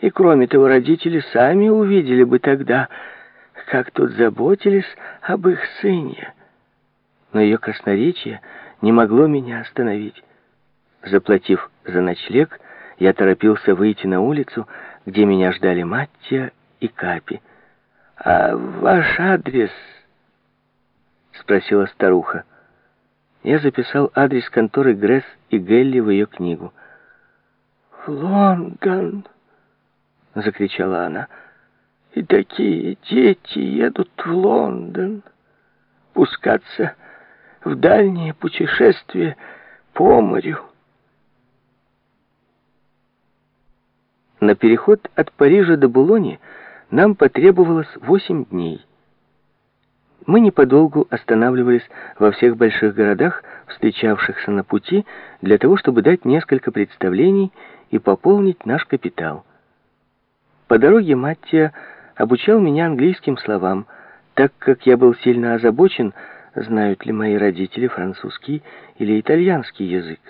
И кроме того, родители сами увидели бы тогда, как тут заботились об их сыне. Но ее красноречие не могло меня остановить. Заплатив за ночлег, я торопился выйти на улицу, где меня ждали Маттия и Капи. «А ваш адрес?» — спросила старуха. Я записал адрес конторы Гресс и Гелли в ее книгу. «В Лондон!» — закричала она. «И такие дети едут в Лондон. Пускаться в дальние путешествия по морю». На переход от Парижа до Булони нам потребовалось восемь дней. Мы неподолгу останавливались во всех больших городах, встречавшихся на пути, для того, чтобы дать несколько представлений и пополнить наш капитал. По дороге Маттия обучал меня английским словам, так как я был сильно озабочен, знают ли мои родители французский или итальянский язык.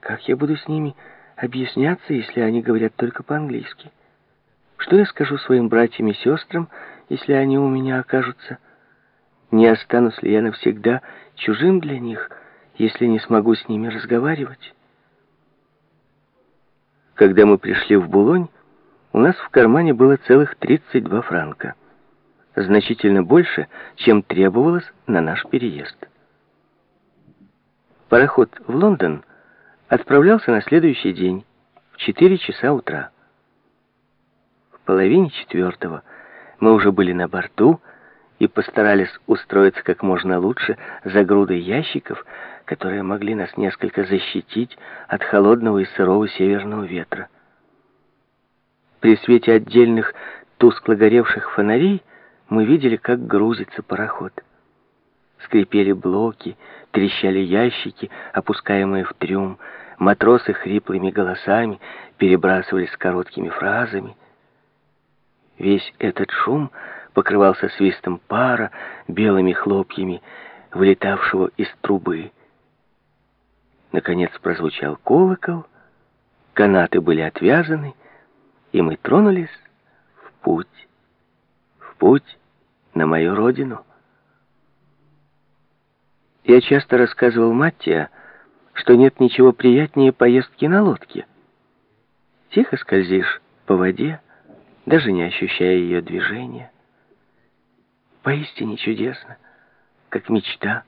Как я буду с ними объясняться, если они говорят только по-английски? Что я скажу своим братьям и сестрам, если они у меня окажутся? Не останусь ли я навсегда чужим для них, если не смогу с ними разговаривать? Когда мы пришли в Булонь, у нас в кармане было целых 32 франка. Значительно больше, чем требовалось на наш переезд. Пароход в Лондон отправлялся на следующий день в 4 часа утра. В половине четвертого мы уже были на борту и постарались устроиться как можно лучше за грудой ящиков, которые могли нас несколько защитить от холодного и сырого северного ветра. При свете отдельных тускло горевших фонарей мы видели, как грузится пароход. Скрипели блоки, трещали ящики, опускаемые в трюм, матросы хриплыми голосами перебрасывались короткими фразами. Весь этот шум покрывался свистом пара, белыми хлопьями, вылетавшего из трубы. Наконец прозвучал колокол, канаты были отвязаны, и мы тронулись в путь, в путь на мою родину. Я часто рассказывал Маттия, что нет ничего приятнее поездки на лодке. Тихо скользишь по воде, даже не ощущая ее движения. Поистине чудесно, как мечта.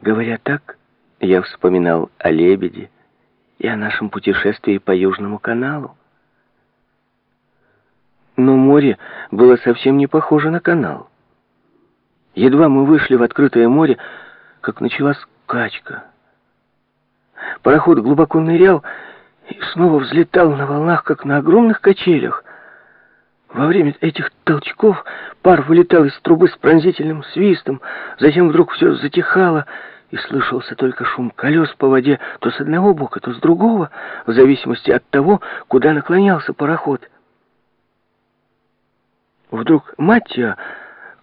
Говоря так, я вспоминал о лебеде и о нашем путешествии по Южному каналу. Но море было совсем не похоже на канал. Едва мы вышли в открытое море, как началась качка. Пароход глубоко нырял и снова взлетал на волнах, как на огромных качелях. Во время этих толчков пар вылетал из трубы с пронзительным свистом, затем вдруг все затихало, и слышался только шум колес по воде то с одного бока, то с другого, в зависимости от того, куда наклонялся пароход. Вдруг Маттия,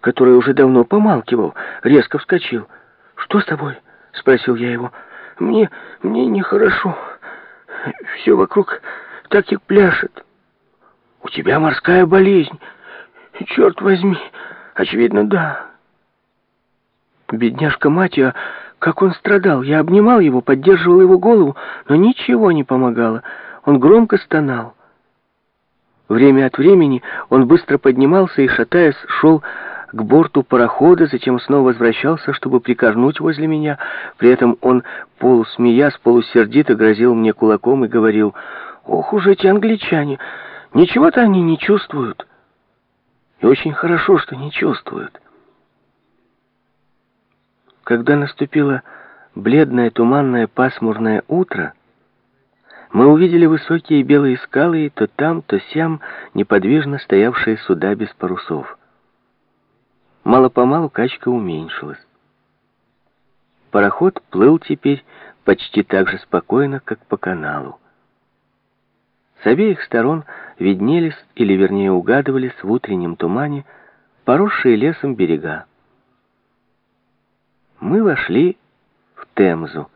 который уже давно помалкивал, резко вскочил. «Что с тобой?» — спросил я его. «Мне... мне нехорошо. Все вокруг так и пляшет». «У тебя морская болезнь. Черт возьми. Очевидно, да». Бедняжка Матья как он страдал. Я обнимал его, поддерживал его голову, но ничего не помогало. Он громко стонал. Время от времени он быстро поднимался и, шатаясь, шел к борту парохода, затем снова возвращался, чтобы прикорнуть возле меня. При этом он, полусмеясь, полусердито грозил мне кулаком и говорил, «Ох уж эти англичане! Ничего-то они не чувствуют!» И очень хорошо, что не чувствуют. Когда наступило бледное, туманное, пасмурное утро, мы увидели высокие белые скалы, и то там, то сям неподвижно стоявшие суда без парусов. Мало-помалу качка уменьшилась. Пароход плыл теперь почти так же спокойно, как по каналу. С обеих сторон виднелись, или вернее угадывались в утреннем тумане, поросшие лесом берега мы вошли в Темзу.